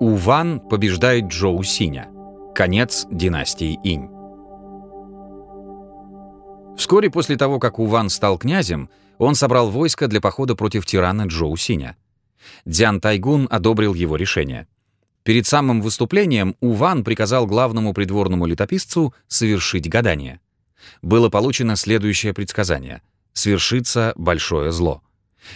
Уван побеждает Джоу Синя. Конец династии Инь. Вскоре после того, как Уван стал князем, он собрал войско для похода против тирана Джоу Синя. Дзян Тайгун одобрил его решение. Перед самым выступлением Уван приказал главному придворному летописцу совершить гадание. Было получено следующее предсказание — свершится большое зло.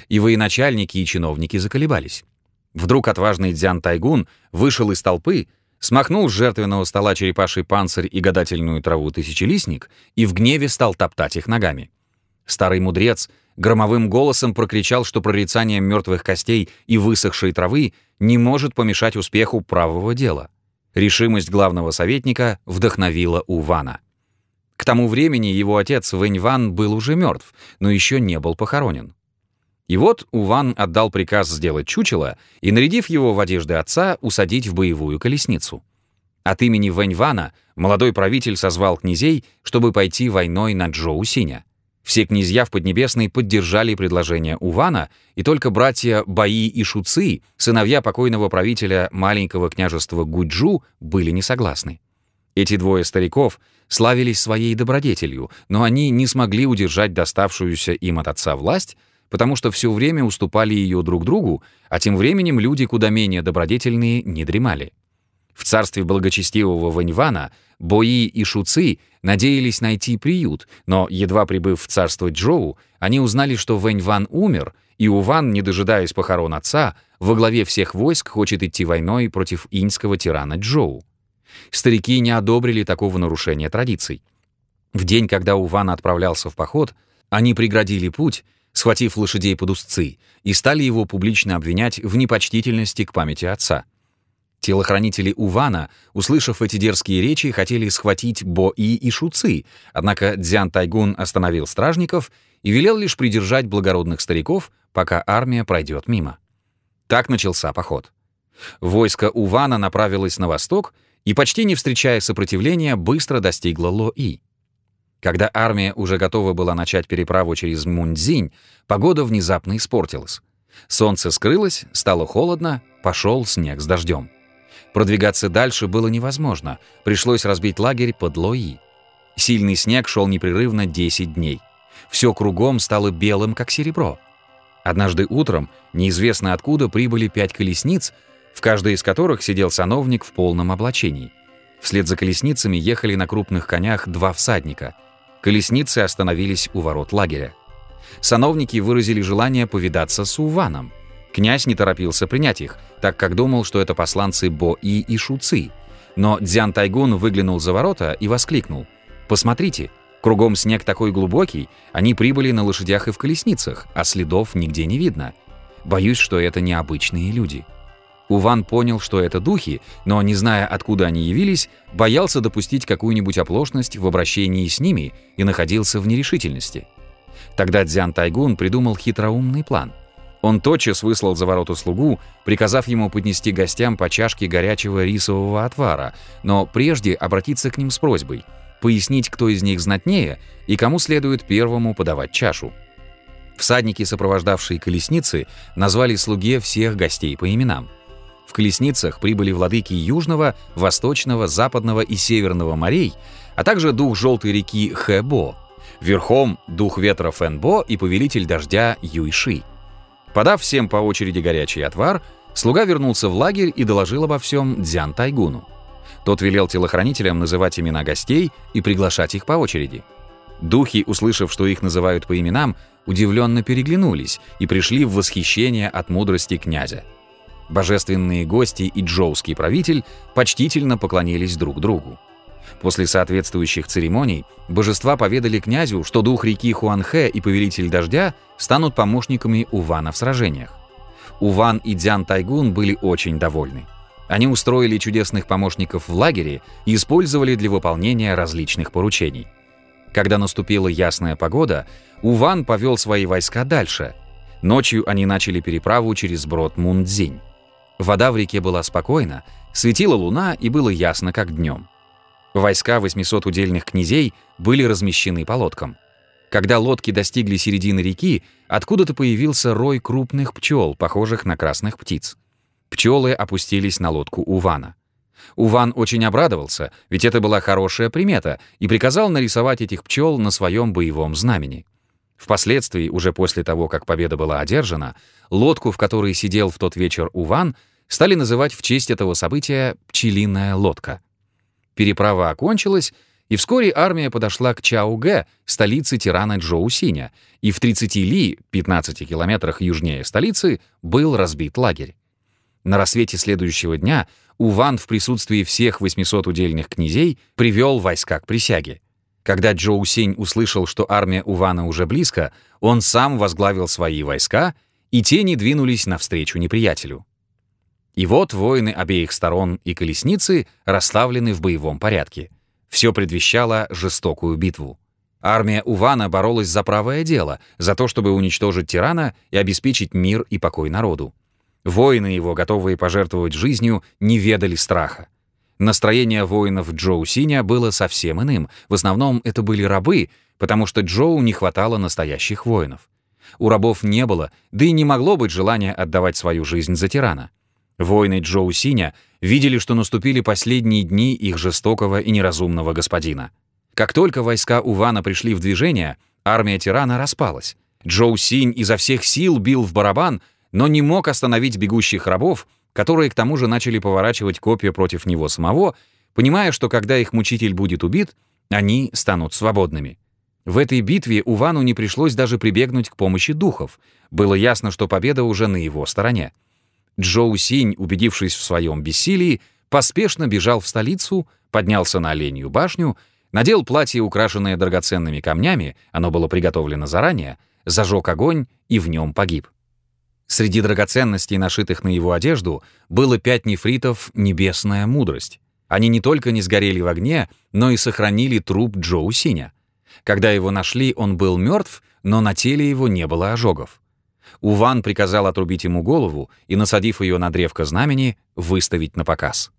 И военачальники и чиновники заколебались. Вдруг отважный Дзян Тайгун вышел из толпы, смахнул с жертвенного стола черепаший панцирь и гадательную траву тысячелистник и в гневе стал топтать их ногами. Старый мудрец громовым голосом прокричал, что прорицание мертвых костей и высохшей травы не может помешать успеху правого дела. Решимость главного советника вдохновила Увана. К тому времени его отец Вэнь Ван был уже мертв, но еще не был похоронен. И вот Уван отдал приказ сделать чучело и, нарядив его в одежды отца, усадить в боевую колесницу. От имени Вэнь Вана молодой правитель созвал князей, чтобы пойти войной на Джоу Синя. Все князья в Поднебесной поддержали предложение Увана, и только братья Баи и Шуци, сыновья покойного правителя маленького княжества Гуджу, были не согласны. Эти двое стариков славились своей добродетелью, но они не смогли удержать доставшуюся им от отца власть, потому что все время уступали ее друг другу, а тем временем люди куда менее добродетельные не дремали. В царстве благочестивого Ваньвана Бои и Шуци надеялись найти приют, но, едва прибыв в царство Джоу, они узнали, что Вэньван умер, и Уван, не дожидаясь похорон отца, во главе всех войск хочет идти войной против иньского тирана Джоу. Старики не одобрили такого нарушения традиций. В день, когда Уван отправлялся в поход, они преградили путь, схватив лошадей под узцы, и стали его публично обвинять в непочтительности к памяти отца. Телохранители Увана, услышав эти дерзкие речи, хотели схватить Бо-И и Шуци, однако Дзян Тайгун остановил стражников и велел лишь придержать благородных стариков, пока армия пройдет мимо. Так начался поход. Войско Увана направилось на восток и, почти не встречая сопротивления, быстро достигло Ло-И. Когда армия уже готова была начать переправу через Муньцзинь, погода внезапно испортилась. Солнце скрылось, стало холодно, пошел снег с дождем. Продвигаться дальше было невозможно, пришлось разбить лагерь под Лои. Сильный снег шел непрерывно 10 дней. Все кругом стало белым, как серебро. Однажды утром неизвестно откуда прибыли пять колесниц, в каждой из которых сидел сановник в полном облачении. Вслед за колесницами ехали на крупных конях два всадника. Колесницы остановились у ворот лагеря. Сановники выразили желание повидаться с Уваном. Князь не торопился принять их, так как думал, что это посланцы Бо-И и Шуци. Но Дзян Тайгун выглянул за ворота и воскликнул. «Посмотрите, кругом снег такой глубокий, они прибыли на лошадях и в колесницах, а следов нигде не видно. Боюсь, что это необычные люди». Уван понял, что это духи, но, не зная, откуда они явились, боялся допустить какую-нибудь оплошность в обращении с ними и находился в нерешительности. Тогда Дзян Тайгун придумал хитроумный план — он тотчас выслал за вороту слугу, приказав ему поднести гостям по чашке горячего рисового отвара, но прежде обратиться к ним с просьбой, пояснить, кто из них знатнее и кому следует первому подавать чашу. Всадники, сопровождавшие колесницы, назвали слуге всех гостей по именам. В колесницах прибыли владыки Южного, Восточного, Западного и Северного морей, а также дух желтой реки Хэбо, верхом дух ветра Фэнбо и повелитель дождя Юйши. Подав всем по очереди горячий отвар, слуга вернулся в лагерь и доложил обо всем Дзян Тайгуну. Тот велел телохранителям называть имена гостей и приглашать их по очереди. Духи, услышав, что их называют по именам, удивленно переглянулись и пришли в восхищение от мудрости князя. Божественные гости и джоуский правитель почтительно поклонились друг другу. После соответствующих церемоний божества поведали князю, что дух реки Хуанхэ и повелитель дождя станут помощниками Увана в сражениях. Уван и Дзян Тайгун были очень довольны. Они устроили чудесных помощников в лагере и использовали для выполнения различных поручений. Когда наступила ясная погода, Уван повел свои войска дальше. Ночью они начали переправу через брод Мундзинь. Вода в реке была спокойна, светила луна и было ясно, как днем. Войска 800 удельных князей были размещены по лодкам. Когда лодки достигли середины реки, откуда-то появился рой крупных пчел, похожих на красных птиц. Пчелы опустились на лодку Увана. Уван очень обрадовался, ведь это была хорошая примета, и приказал нарисовать этих пчел на своем боевом знамени. Впоследствии, уже после того, как победа была одержана, лодку, в которой сидел в тот вечер Уван, стали называть в честь этого события «пчелиная лодка». Переправа окончилась, и вскоре армия подошла к Чаугэ, столице тирана Джоусиня, и в 30 ли, 15 километрах южнее столицы, был разбит лагерь. На рассвете следующего дня Уван в присутствии всех 800 удельных князей привел войска к присяге. Когда Джоу Синь услышал, что армия Увана уже близко, он сам возглавил свои войска, и те не двинулись навстречу неприятелю. И вот воины обеих сторон и колесницы расставлены в боевом порядке. Все предвещало жестокую битву. Армия Увана боролась за правое дело, за то, чтобы уничтожить тирана и обеспечить мир и покой народу. Воины его, готовые пожертвовать жизнью, не ведали страха. Настроение воинов Джоу Синя было совсем иным. В основном это были рабы, потому что Джоу не хватало настоящих воинов. У рабов не было, да и не могло быть желания отдавать свою жизнь за тирана. Воины Джоу Синя видели, что наступили последние дни их жестокого и неразумного господина. Как только войска Увана пришли в движение, армия тирана распалась. Джоу Синь изо всех сил бил в барабан, но не мог остановить бегущих рабов, которые к тому же начали поворачивать копья против него самого, понимая, что когда их мучитель будет убит, они станут свободными. В этой битвеУвану не пришлось даже прибегнуть к помощи духов. Было ясно, что победа уже на его стороне. Джоу Синь, убедившись в своем бессилии, поспешно бежал в столицу, поднялся на Оленью башню, надел платье, украшенное драгоценными камнями, оно было приготовлено заранее, зажег огонь и в нем погиб. Среди драгоценностей, нашитых на его одежду, было пять нефритов «Небесная мудрость». Они не только не сгорели в огне, но и сохранили труп Джоу Синя. Когда его нашли, он был мертв, но на теле его не было ожогов. Уван приказал отрубить ему голову и, насадив ее на древко знамени, выставить на показ.